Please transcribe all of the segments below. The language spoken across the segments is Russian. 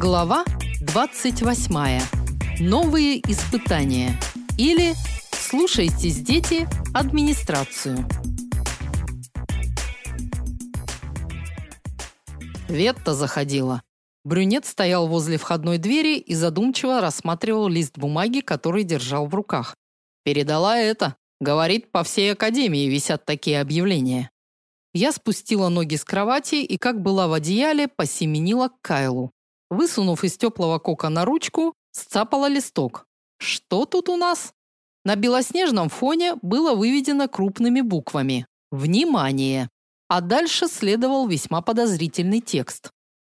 Глава 28. Новые испытания. Или слушайтесь, дети, администрацию. Ветта заходила. Брюнет стоял возле входной двери и задумчиво рассматривал лист бумаги, который держал в руках. Передала это. Говорит, по всей академии висят такие объявления. Я спустила ноги с кровати и, как была в одеяле, посеменила к Кайлу. Высунув из теплого кокона ручку, сцапала листок. Что тут у нас? На белоснежном фоне было выведено крупными буквами: "Внимание". А дальше следовал весьма подозрительный текст.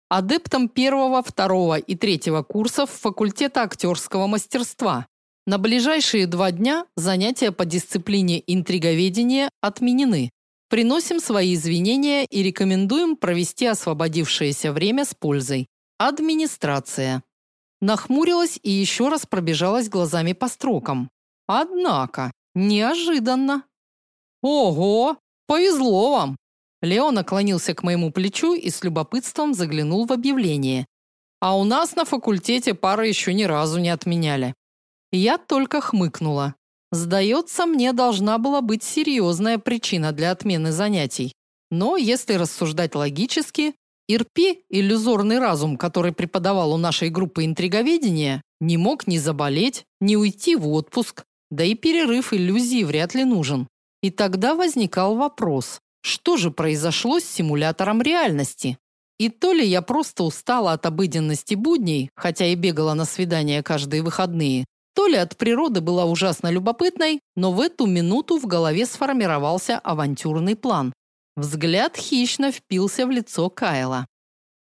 Адептам первого, второго и третьего курсов факультета актерского мастерства на ближайшие два дня занятия по дисциплине интриговедения отменены. Приносим свои извинения и рекомендуем провести освободившееся время с пользой. Администрация. Нахмурилась и еще раз пробежалась глазами по строкам. Однако, неожиданно. Ого, повезло вам. Лео наклонился к моему плечу и с любопытством заглянул в объявление. А у нас на факультете пары еще ни разу не отменяли. Я только хмыкнула. Сдается, мне должна была быть серьезная причина для отмены занятий. Но если рассуждать логически, Ирпи, иллюзорный разум, который преподавал у нашей группы интриговедения, не мог ни заболеть, ни уйти в отпуск, да и перерыв иллюзии вряд ли нужен. И тогда возникал вопрос: что же произошло с симулятором реальности? И то ли я просто устала от обыденности будней, хотя и бегала на свидания каждые выходные, то ли от природы была ужасно любопытной, но в эту минуту в голове сформировался авантюрный план. Взгляд хищно впился в лицо Кайла.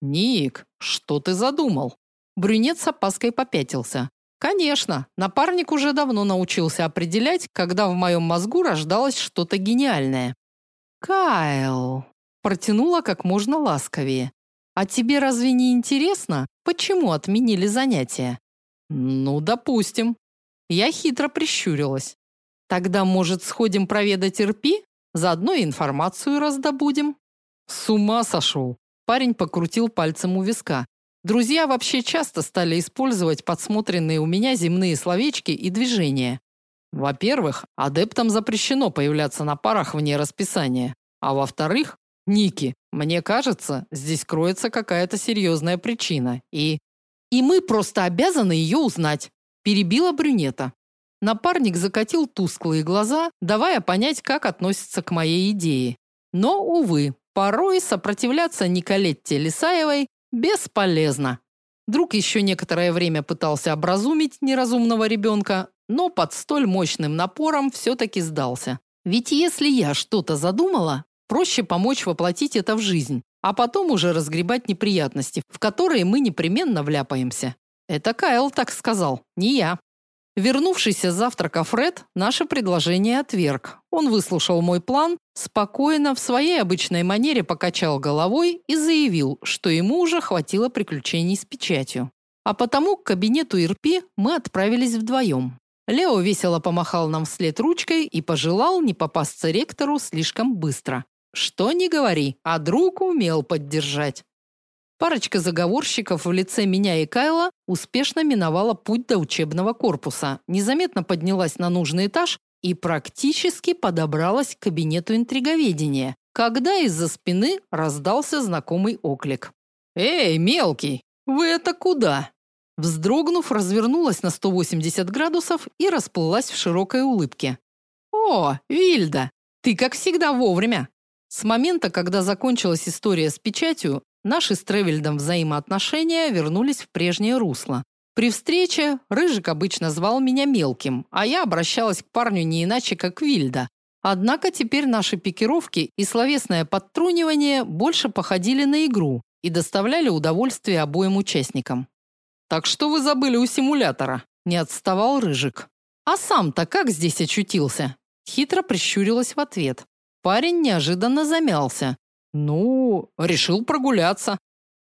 «Ник, что ты задумал?» Брюнет с опаской попятился. Конечно, напарник уже давно научился определять, когда в моем мозгу рождалось что-то гениальное. Кайл протянула как можно ласковее. А тебе разве не интересно, почему отменили занятия? Ну, допустим. Я хитро прищурилась. Тогда, может, сходим проведать Ирпи? Заодно и информацию раздобудем. С ума сошел. Парень покрутил пальцем у виска. Друзья вообще часто стали использовать подсмотренные у меня земные словечки и движения. Во-первых, адептам запрещено появляться на парах вне расписания. А во-вторых, Ники, мне кажется, здесь кроется какая-то серьезная причина. И и мы просто обязаны ее узнать, перебила брюнета. Напарник закатил тусклые глаза, давая понять, как относится к моей идее. Но увы, порой сопротивляться Николетте Лисаевой бесполезно. Друг еще некоторое время пытался образумить неразумного ребенка, но под столь мощным напором все таки сдался. Ведь если я что-то задумала, проще помочь воплотить это в жизнь а потом уже разгребать неприятности, в которые мы непременно вляпаемся. Это Кайл так сказал, не я. Вернувшийся с завтрака Фред наше предложение отверг. Он выслушал мой план, спокойно в своей обычной манере покачал головой и заявил, что ему уже хватило приключений с печатью. А потому к кабинету Ирпи мы отправились вдвоем. Лео весело помахал нам вслед ручкой и пожелал не попасться ректору слишком быстро. Что ни говори, а друг умел поддержать. Парочка заговорщиков в лице меня и Кайла успешно миновала путь до учебного корпуса, незаметно поднялась на нужный этаж и практически подобралась к кабинету интриговедения, когда из-за спины раздался знакомый оклик. «Эй, мелкий, вы это куда?» Вздрогнув, развернулась на 180 градусов и расплылась в широкой улыбке. «О, Вильда, ты как всегда вовремя. С момента, когда закончилась история с печатью, наши с Тревельдом взаимоотношения вернулись в прежнее русло. При встрече Рыжик обычно звал меня мелким, а я обращалась к парню не иначе, как Вильда. Однако теперь наши пикировки и словесное подтрунивание больше походили на игру и доставляли удовольствие обоим участникам. Так что вы забыли у симулятора? Не отставал Рыжик. А сам-то как здесь очутился? Хитро прищурилась в ответ. Парень неожиданно замялся. Ну, решил прогуляться.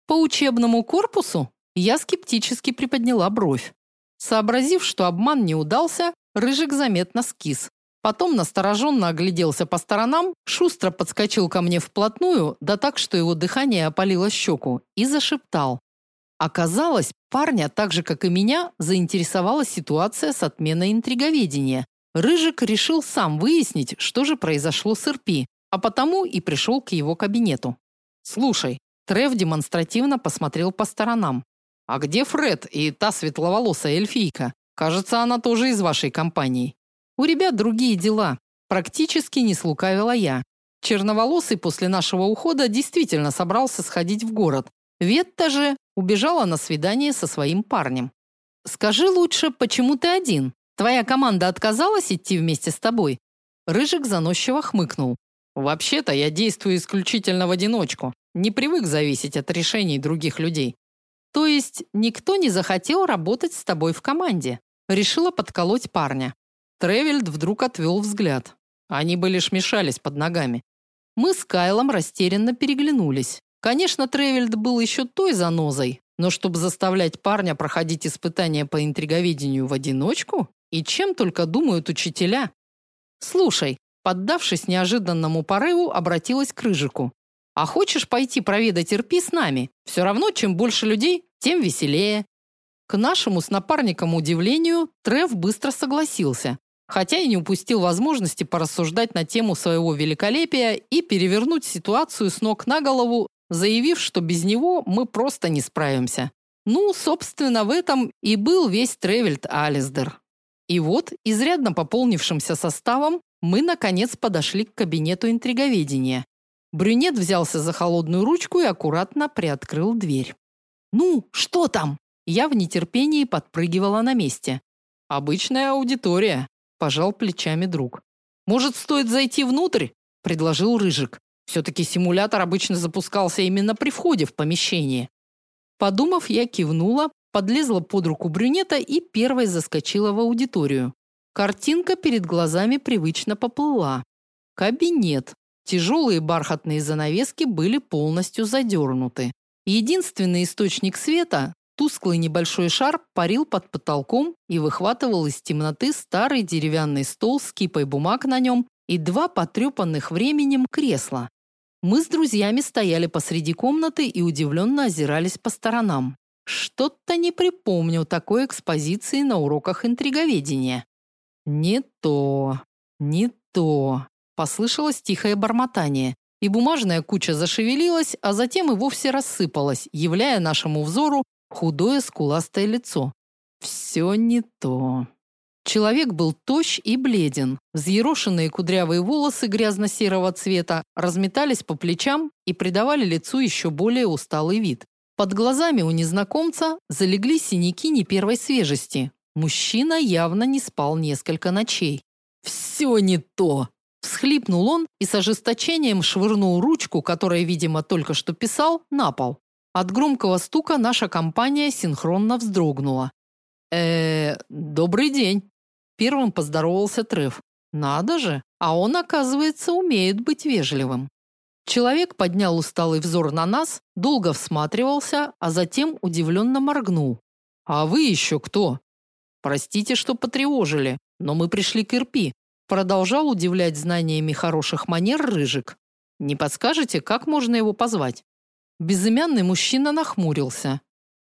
По учебному корпусу я скептически приподняла бровь. Сообразив, что обман не удался, Рыжик заметно скис. Потом настороженно огляделся по сторонам, шустро подскочил ко мне вплотную, да так, что его дыхание опалило щеку, и зашептал: Оказалось, парня, так же как и меня, заинтересовала ситуация с отменой интриговедения. Рыжик решил сам выяснить, что же произошло с Ирпи, а потому и пришел к его кабинету. Слушай, Трев демонстративно посмотрел по сторонам. А где Фред и та светловолосая эльфийка? Кажется, она тоже из вашей компании. У ребят другие дела. Практически не слукавила я. Черноволосый после нашего ухода действительно собрался сходить в город. Ветта же убежала на свидание со своим парнем. Скажи лучше, почему ты один? Твоя команда отказалась идти вместе с тобой? Рыжик заносчиво хмыкнул. Вообще-то я действую исключительно в одиночку. Не привык зависеть от решений других людей. То есть никто не захотел работать с тобой в команде. Решила подколоть парня. Тревельд вдруг отвел взгляд. Они бы лишь мешались под ногами. Мы с Кайлом растерянно переглянулись. Конечно, Тревельд был еще той занозой, но чтобы заставлять парня проходить испытания по интриговедению в одиночку, и чем только думают учителя. Слушай, поддавшись неожиданному порыву, обратилась к Рыжику. А хочешь пойти проведать Ирпи с нами? Все равно, чем больше людей, тем веселее. К нашему с напарником удивлению, Трев быстро согласился, хотя и не упустил возможности порассуждать на тему своего великолепия и перевернуть ситуацию с ног на голову, заявив, что без него мы просто не справимся. Ну, собственно, в этом и был весь Тревельд Алисдер. И вот, изрядно пополнившимся составом, мы наконец подошли к кабинету интриговедения. Брюнет взялся за холодную ручку и аккуратно приоткрыл дверь. Ну, что там? Я в нетерпении подпрыгивала на месте. Обычная аудитория, пожал плечами друг. Может, стоит зайти внутрь? предложил Рыжик. все таки симулятор обычно запускался именно при входе в помещение. Подумав, я кивнула, подлезла под руку брюнета и первой заскочила в аудиторию. Картинка перед глазами привычно поплыла. Кабинет. Тяжелые бархатные занавески были полностью задернуты. Единственный источник света, тусклый небольшой шар, парил под потолком и выхватывал из темноты старый деревянный стол с кипой бумаг на нем и два потрепанных временем кресла. Мы с друзьями стояли посреди комнаты и удивленно озирались по сторонам. Что-то не припомню такой экспозиции на уроках интриговедения. Не то, не то. Послышалось тихое бормотание, и бумажная куча зашевелилась, а затем и вовсе рассыпалась, являя нашему взору худое скуластое лицо. Все не то. Человек был тощ и бледен. Взъерошенные кудрявые волосы грязно-серого цвета разметались по плечам и придавали лицу еще более усталый вид. Под глазами у незнакомца залегли синяки не первой свежести. Мужчина явно не спал несколько ночей. «Все не то!» Всхлипнул он и с ожесточением швырнул ручку, которой, видимо, только что писал, на пол. От громкого стука наша компания синхронно вздрогнула. Э, добрый день. Первым поздоровался Треф. Надо же, а он, оказывается, умеет быть вежливым. Человек поднял усталый взор на нас, долго всматривался, а затем удивленно моргнул. А вы еще кто? Простите, что потревожили, но мы пришли к Ирпи. Продолжал удивлять знаниями хороших манер Рыжик. Не подскажете, как можно его позвать? Безымянный мужчина нахмурился.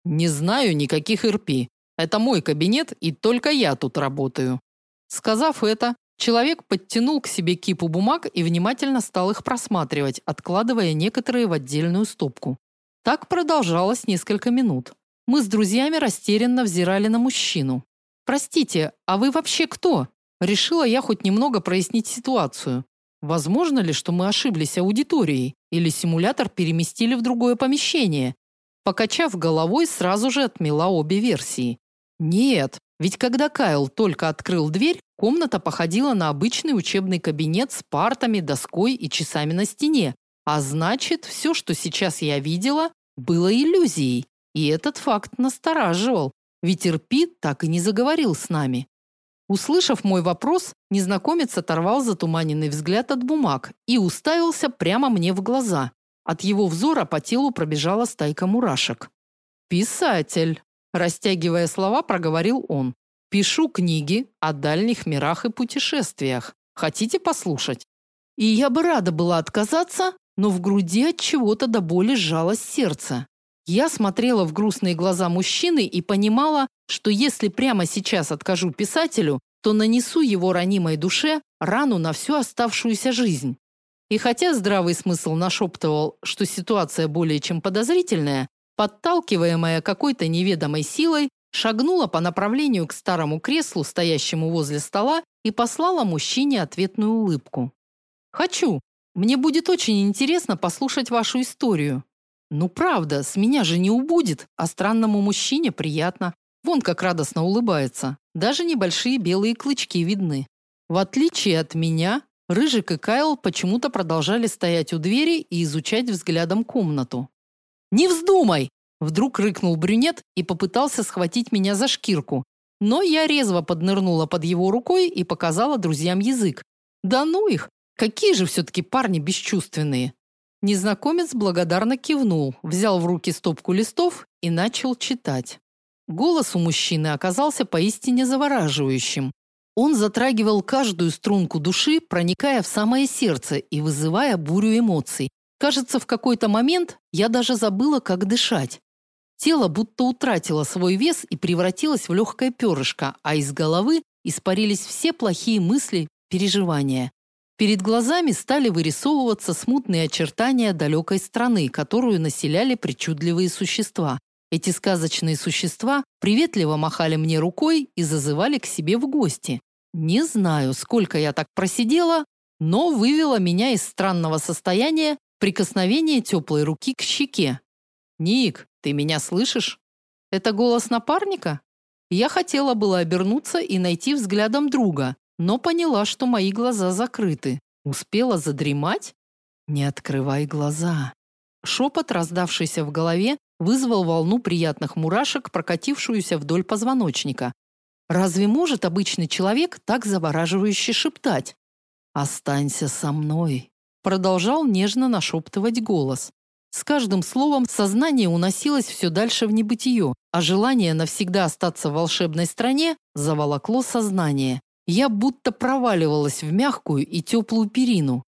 Не знаю никаких Ирпи. Это мой кабинет, и только я тут работаю. Сказав это, Человек подтянул к себе кипу бумаг и внимательно стал их просматривать, откладывая некоторые в отдельную стопку. Так продолжалось несколько минут. Мы с друзьями растерянно взирали на мужчину. Простите, а вы вообще кто? Решила я хоть немного прояснить ситуацию. Возможно ли, что мы ошиблись аудиторией или симулятор переместили в другое помещение? Покачав головой, сразу же отмела обе версии. Нет, ведь когда Кайл только открыл дверь, комната походила на обычный учебный кабинет с партами, доской и часами на стене. А значит, все, что сейчас я видела, было иллюзией. И этот факт настораживал, ведь Ирпит так и не заговорил с нами. Услышав мой вопрос, незнакомец оторвал затуманенный взгляд от бумаг и уставился прямо мне в глаза. От его взора по телу пробежала стайка мурашек. Писатель, Растягивая слова, проговорил он. Пишу книги о дальних мирах и путешествиях. Хотите послушать? И я бы рада была отказаться, но в груди от чего-то до боли сжалось сердце. Я смотрела в грустные глаза мужчины и понимала, что если прямо сейчас откажу писателю, то нанесу его ранимой душе рану на всю оставшуюся жизнь. И хотя здравый смысл нашептывал, что ситуация более чем подозрительная, подталкиваемая какой-то неведомой силой, шагнула по направлению к старому креслу, стоящему возле стола, и послала мужчине ответную улыбку. Хочу. Мне будет очень интересно послушать вашу историю. Ну правда, с меня же не убудет, а странному мужчине приятно. Вон как радостно улыбается. Даже небольшие белые клычки видны. В отличие от меня, Рыжик и Кайл почему-то продолжали стоять у двери и изучать взглядом комнату. «Не вздумай!» Вдруг рыкнул брюнет и попытался схватить меня за шкирку. Но я резво поднырнула под его рукой и показала друзьям язык. Да ну их! Какие же все-таки парни бесчувственные! Незнакомец благодарно кивнул, взял в руки стопку листов и начал читать. Голос у мужчины оказался поистине завораживающим. Он затрагивал каждую струнку души, проникая в самое сердце и вызывая бурю эмоций. Кажется, в какой-то момент я даже забыла, как дышать. Тело будто утратило свой вес и превратилось в легкое перышко, а из головы испарились все плохие мысли, переживания. Перед глазами стали вырисовываться смутные очертания далекой страны, которую населяли причудливые существа. Эти сказочные существа приветливо махали мне рукой и зазывали к себе в гости. Не знаю, сколько я так просидела, но вывело меня из странного состояния прикосновение теплой руки к щеке. «Ник, ты меня слышишь? Это голос напарника? Я хотела было обернуться и найти взглядом друга, но поняла, что мои глаза закрыты. Успела задремать? Не открывай глаза. Шепот, раздавшийся в голове, вызвал волну приятных мурашек, прокатившуюся вдоль позвоночника. Разве может обычный человек так завораживающе шептать? Останься со мной, продолжал нежно нашептывать голос. С каждым словом сознание уносилось все дальше в небытие, а желание навсегда остаться в волшебной стране заволокло сознание. Я будто проваливалась в мягкую и теплую перину.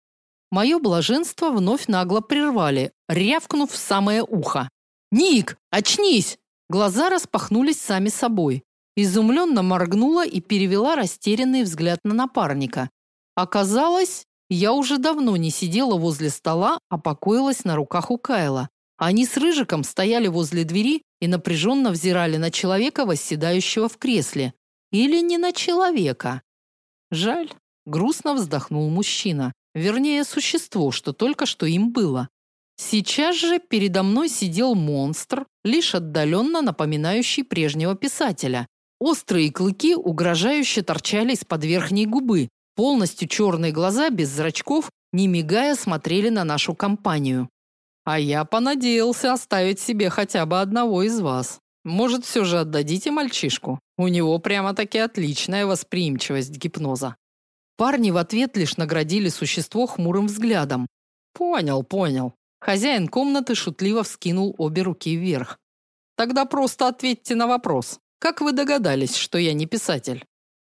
Мое блаженство вновь нагло прервали, рявкнув в самое ухо. «Ник, очнись!» Глаза распахнулись сами собой. Изумленно моргнула и перевела растерянный взгляд на напарника. Оказалось, я уже давно не сидела возле стола, а покоилась на руках у Кайла. Они с Рыжиком стояли возле двери и напряженно взирали на человека, восседающего в кресле. Или не на человека. Жаль, грустно вздохнул мужчина. Вернее, существо, что только что им было. Сейчас же передо мной сидел монстр, лишь отдаленно напоминающий прежнего писателя. Острые клыки угрожающе торчали из-под верхней губы, Полностью черные глаза без зрачков, не мигая, смотрели на нашу компанию. А я понадеялся оставить себе хотя бы одного из вас. Может, все же отдадите мальчишку? У него прямо-таки отличная восприимчивость гипноза. Парни в ответ лишь наградили существо хмурым взглядом. Понял, понял. Хозяин комнаты шутливо вскинул обе руки вверх. Тогда просто ответьте на вопрос. Как вы догадались, что я не писатель?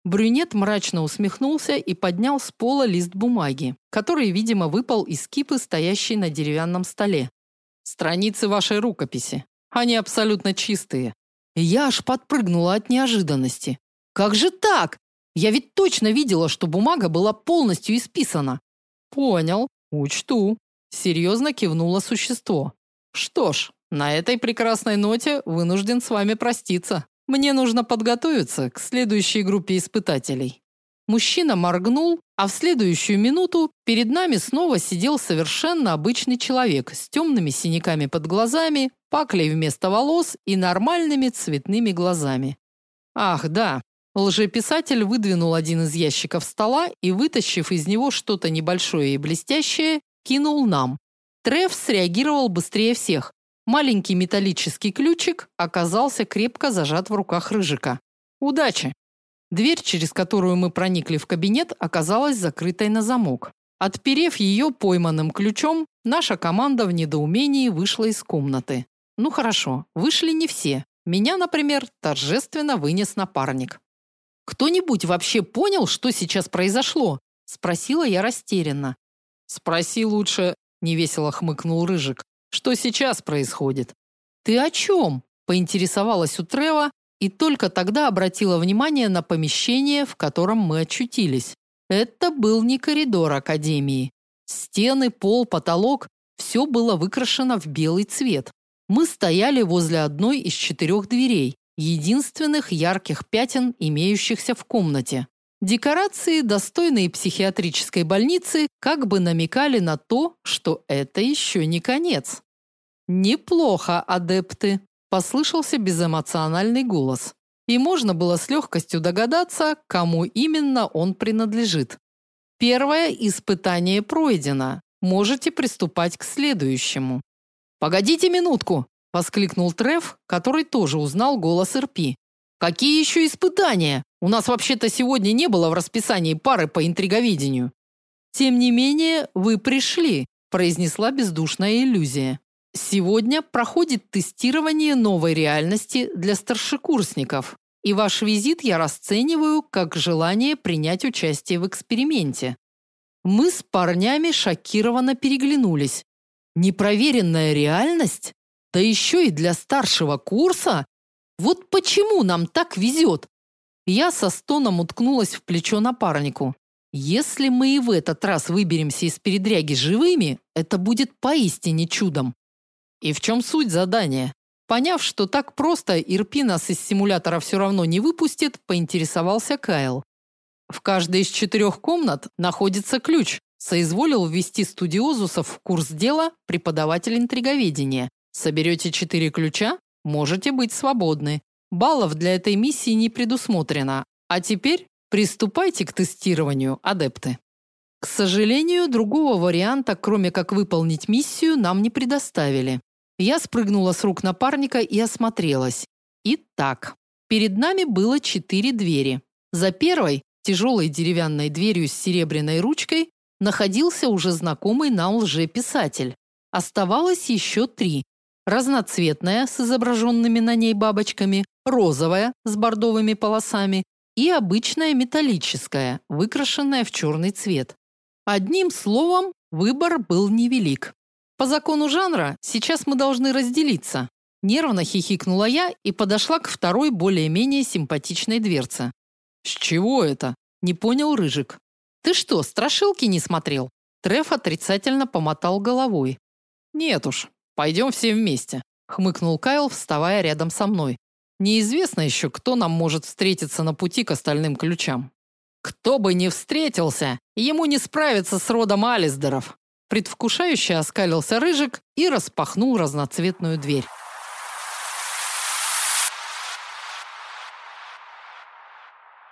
Брюнет мрачно усмехнулся и поднял с пола лист бумаги, который, видимо, выпал из кипы, стоящей на деревянном столе. Страницы вашей рукописи. Они абсолютно чистые. я аж подпрыгнула от неожиданности. Как же так? Я ведь точно видела, что бумага была полностью исписана. Понял, учту, серьезно кивнуло существо. Что ж, на этой прекрасной ноте вынужден с вами проститься. Мне нужно подготовиться к следующей группе испытателей. Мужчина моргнул, а в следующую минуту перед нами снова сидел совершенно обычный человек с темными синяками под глазами, паклей вместо волос и нормальными цветными глазами. Ах, да. Лжеписатель выдвинул один из ящиков стола и, вытащив из него что-то небольшое и блестящее, кинул нам. Треф среагировал быстрее всех. Маленький металлический ключик оказался крепко зажат в руках Рыжика. Удачи. Дверь, через которую мы проникли в кабинет, оказалась закрытой на замок. Отперев ее пойманным ключом, наша команда в недоумении вышла из комнаты. Ну хорошо, вышли не все. Меня, например, торжественно вынес напарник. Кто-нибудь вообще понял, что сейчас произошло? спросила я растерянно. Спроси лучше, невесело хмыкнул Рыжик. Что сейчас происходит? Ты о чем?» – поинтересовалась у Трева и только тогда обратила внимание на помещение, в котором мы очутились. Это был не коридор академии. Стены, пол, потолок все было выкрашено в белый цвет. Мы стояли возле одной из четырех дверей, единственных ярких пятен, имеющихся в комнате. Декорации, достойные психиатрической больницы, как бы намекали на то, что это еще не конец. Неплохо, адепты, послышался безэмоциональный голос. И можно было с легкостью догадаться, кому именно он принадлежит. Первое испытание пройдено. Можете приступать к следующему. Погодите минутку, воскликнул Треф, который тоже узнал голос Ирпи. Какие еще испытания? У нас вообще-то сегодня не было в расписании пары по интриговедению. Тем не менее, вы пришли, произнесла бездушная иллюзия. Сегодня проходит тестирование новой реальности для старшекурсников, и ваш визит я расцениваю как желание принять участие в эксперименте. Мы с парнями шокированно переглянулись. Непроверенная реальность? Да еще и для старшего курса? Вот почему нам так везет? Я со стоном уткнулась в плечо напарнику. Если мы и в этот раз выберемся из передряги живыми, это будет поистине чудом. И в чем суть задания? Поняв, что так просто Ирпи нас из симулятора все равно не выпустит, поинтересовался Кайл. В каждой из четырех комнат находится ключ. Соизволил ввести студиозусов в курс дела преподаватель интриговедения. Соберете четыре ключа, можете быть свободны. Баллов для этой миссии не предусмотрено. А теперь приступайте к тестированию, адепты. К сожалению, другого варианта, кроме как выполнить миссию, нам не предоставили. Я спрыгнула с рук напарника и осмотрелась. Итак, перед нами было четыре двери. За первой, тяжелой деревянной дверью с серебряной ручкой, находился уже знакомый нам лжеписатель. Оставалось еще три. Разноцветная с изображенными на ней бабочками, розовая с бордовыми полосами и обычная металлическая, выкрашенная в черный цвет. Одним словом, выбор был невелик. По закону жанра сейчас мы должны разделиться. Нервно хихикнула я и подошла к второй более-менее симпатичной дверце. С чего это? Не понял Рыжик. Ты что, страшилки не смотрел? Треф отрицательно помотал головой. Нет уж, пойдем все вместе, хмыкнул Кайл, вставая рядом со мной. Неизвестно еще, кто нам может встретиться на пути к остальным ключам. Кто бы ни встретился, ему не справиться с родом Алисдеров, Предвкушающе оскалился рыжик и распахнул разноцветную дверь.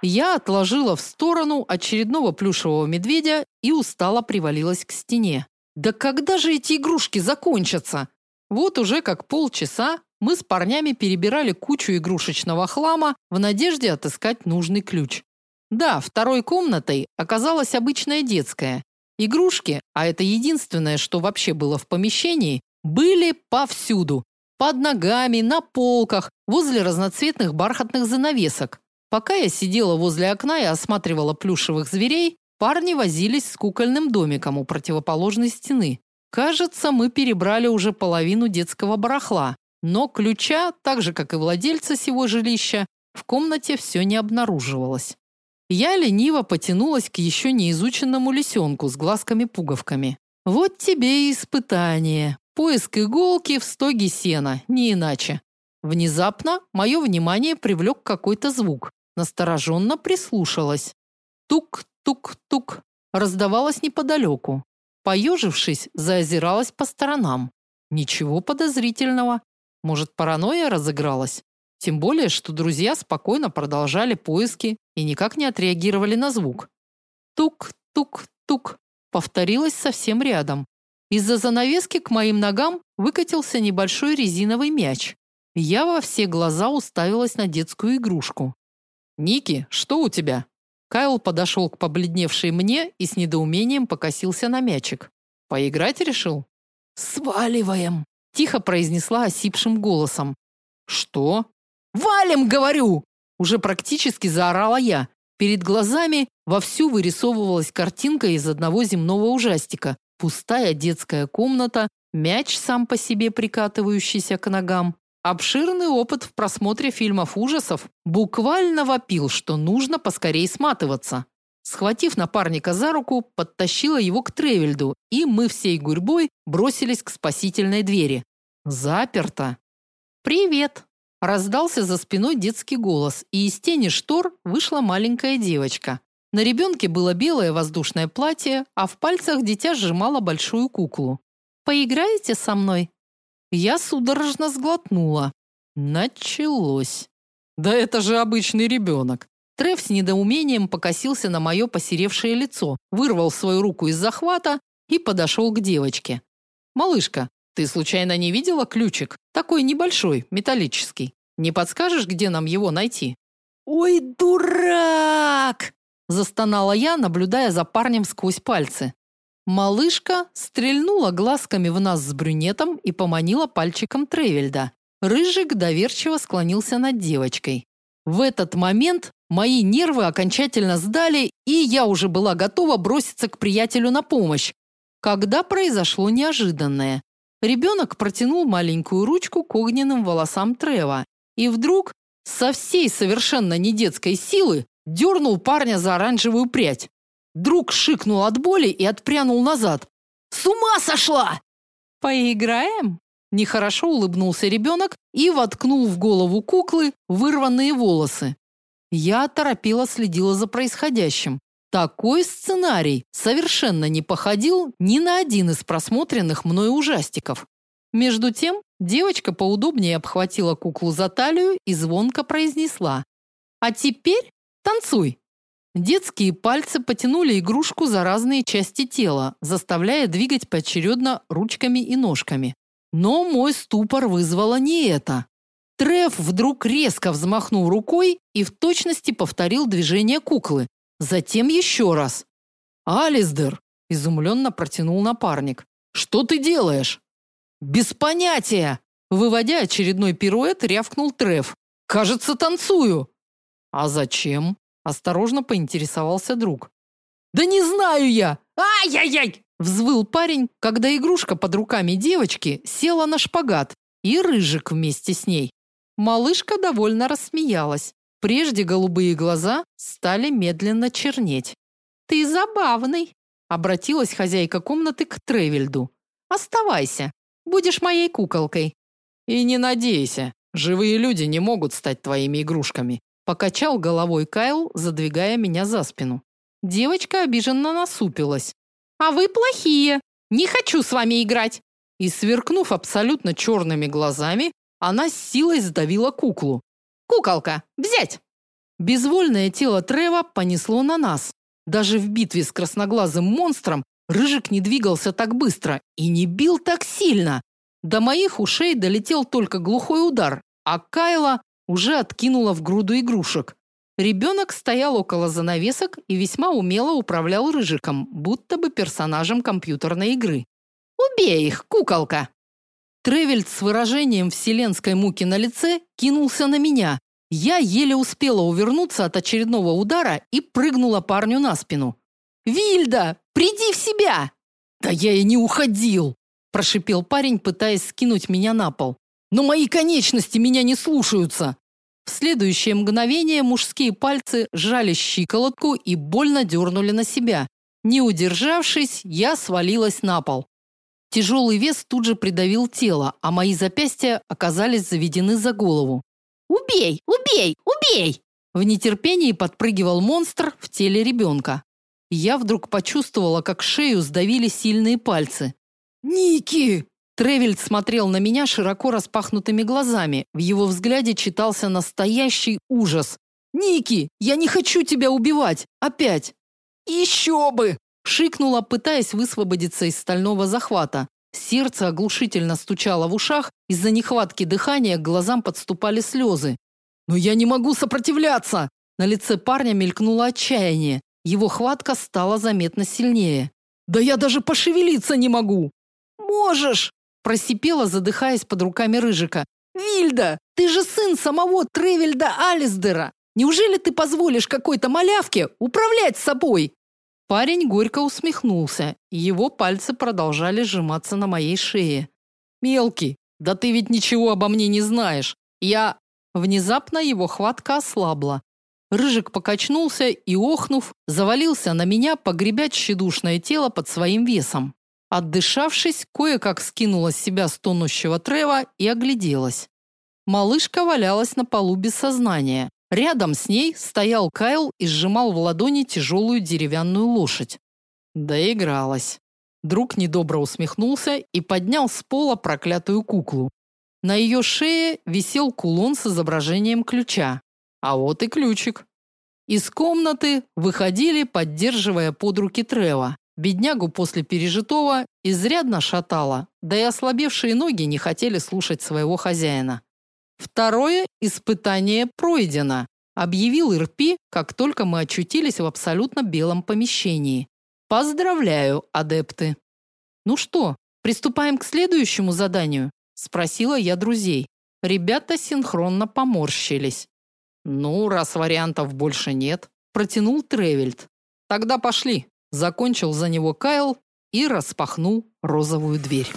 Я отложила в сторону очередного плюшевого медведя и устало привалилась к стене. Да когда же эти игрушки закончатся? Вот уже как полчаса мы с парнями перебирали кучу игрушечного хлама в надежде отыскать нужный ключ. Да, второй комнатой оказалась обычная детская, Игрушки, а это единственное, что вообще было в помещении, были повсюду. Под ногами, на полках, возле разноцветных бархатных занавесок. Пока я сидела возле окна и осматривала плюшевых зверей, парни возились с кукольным домиком у противоположной стены. Кажется, мы перебрали уже половину детского барахла, но ключа, так же как и владельца сего жилища, в комнате все не обнаруживалось. Я лениво потянулась к еще не изученному лисенку с глазками-пуговками. Вот тебе и испытание. Поиск иголки в стоге сена, не иначе. Внезапно мое внимание привлек какой-то звук. Настороженно прислушалась. Тук-тук-тук раздавалось неподалеку. Поежившись, заозиралась по сторонам. Ничего подозрительного. Может, паранойя разыгралась? Тем более, что друзья спокойно продолжали поиски и никак не отреагировали на звук. Тук-тук-тук повторилось совсем рядом. Из-за занавески к моим ногам выкатился небольшой резиновый мяч. Я во все глаза уставилась на детскую игрушку. "Ники, что у тебя?" Кайл подошел к побледневшей мне и с недоумением покосился на мячик. "Поиграть решил?" "Сваливаем", тихо произнесла осипшим голосом. "Что?" «Валим, говорю!» Уже практически заорала я. Перед глазами вовсю вырисовывалась картинка из одного земного ужастика. Пустая детская комната, мяч сам по себе прикатывающийся к ногам, Обширный опыт в просмотре фильмов ужасов буквально вопил, что нужно поскорей сматываться. Схватив напарника за руку, подтащила его к Тревельду, и мы всей гурьбой бросились к спасительной двери. Заперто. Привет, раздался за спиной детский голос, и из тени штор вышла маленькая девочка. На ребенке было белое воздушное платье, а в пальцах дитя сжимало большую куклу. Поиграете со мной? Я судорожно сглотнула. Началось. Да это же обычный ребенок. Треф с недоумением покосился на мое посеревшее лицо, вырвал свою руку из захвата и подошел к девочке. Малышка, ты случайно не видела ключик? Такой небольшой, металлический. Не подскажешь, где нам его найти? Ой, дурак, застонала я, наблюдая за парнем сквозь пальцы. Малышка стрельнула глазками в нас с брюнетом и поманила пальчиком Тревельда. Рыжик доверчиво склонился над девочкой. В этот момент мои нервы окончательно сдали, и я уже была готова броситься к приятелю на помощь, когда произошло неожиданное. Ребенок протянул маленькую ручку к огненным волосам Трева, и вдруг со всей совершенно недетской силы дернул парня за оранжевую прядь. Друг шикнул от боли и отпрянул назад. С ума сошла! Поиграем? Нехорошо улыбнулся ребенок и воткнул в голову куклы вырванные волосы. Я торопила следила за происходящим. Такой сценарий совершенно не походил ни на один из просмотренных мной ужастиков. Между тем, девочка поудобнее обхватила куклу за талию и звонко произнесла: "А теперь танцуй". Детские пальцы потянули игрушку за разные части тела, заставляя двигать поочередно ручками и ножками. Но мой ступор вызвало не это. Треф вдруг резко взмахнул рукой и в точности повторил движение куклы. Затем еще раз. "Алисдер", изумленно протянул напарник. "Что ты делаешь?" "Без понятия", выводя очередной пируэт, рявкнул Треф. "Кажется, танцую". "А зачем?" Осторожно поинтересовался друг. Да не знаю я. Ай-яй-яй! Взвыл парень, когда игрушка под руками девочки села на шпагат, и рыжик вместе с ней. Малышка довольно рассмеялась. Прежде голубые глаза стали медленно чернеть. Ты забавный, обратилась хозяйка комнаты к Тревельду. Оставайся, будешь моей куколкой. И не надейся, живые люди не могут стать твоими игрушками. Покачал головой Кайл, задвигая меня за спину. Девочка обиженно насупилась. А вы плохие. Не хочу с вами играть. И сверкнув абсолютно черными глазами, она с силой сдавила куклу. Куколка, взять. Безвольное тело Трева понесло на нас. Даже в битве с красноглазым монстром Рыжик не двигался так быстро и не бил так сильно. До моих ушей долетел только глухой удар, а Кайла уже откинула в груду игрушек. Ребенок стоял около занавесок и весьма умело управлял рыжиком, будто бы персонажем компьютерной игры. Убей их, куколка. Тревельд с выражением вселенской муки на лице кинулся на меня. Я еле успела увернуться от очередного удара и прыгнула парню на спину. Вильда, приди в себя. Да я и не уходил, прошипел парень, пытаясь скинуть меня на пол но мои конечности меня не слушаются. В следующее мгновение мужские пальцы сжали щиколотку и больно дернули на себя. Не удержавшись, я свалилась на пол. Тяжелый вес тут же придавил тело, а мои запястья оказались заведены за голову. Убей, убей, убей! В нетерпении подпрыгивал монстр в теле ребенка. Я вдруг почувствовала, как шею сдавили сильные пальцы. Ники, Тревельд смотрел на меня широко распахнутыми глазами. В его взгляде читался настоящий ужас. Ники, я не хочу тебя убивать. Опять. «Еще бы, шикнула, пытаясь высвободиться из стального захвата. Сердце оглушительно стучало в ушах, из-за нехватки дыхания к глазам подступали слезы. Но я не могу сопротивляться. На лице парня мелькнуло отчаяние. Его хватка стала заметно сильнее. Да я даже пошевелиться не могу. Можешь, Просипела, задыхаясь под руками Рыжика. «Вильда, ты же сын самого Тревельда Алисдера! Неужели ты позволишь какой-то малявке управлять собой?» Парень горько усмехнулся, и его пальцы продолжали сжиматься на моей шее. «Мелкий, Да ты ведь ничего обо мне не знаешь. Я Внезапно его хватка ослабла. Рыжик покачнулся и охнув, завалился на меня, погребя тщедушное тело под своим весом. Отдышавшись, кое-как скинула с себя стонущего Трева и огляделась. Малышка валялась на полу без сознания. Рядом с ней стоял Кайл и сжимал в ладони тяжелую деревянную лошадь. Доигралась. Друг недобро усмехнулся и поднял с пола проклятую куклу. На ее шее висел кулон с изображением ключа. А вот и ключик. Из комнаты выходили, поддерживая под руки Трева. Беднягу после пережитого изрядно шатало, да и ослабевшие ноги не хотели слушать своего хозяина. Второе испытание пройдено, объявил Ирпи, как только мы очутились в абсолютно белом помещении. Поздравляю, адепты. Ну что, приступаем к следующему заданию? спросила я друзей. Ребята синхронно поморщились. Ну, раз вариантов больше нет, протянул Тревельд. Тогда пошли. Закончил за него Кайл и распахнул розовую дверь.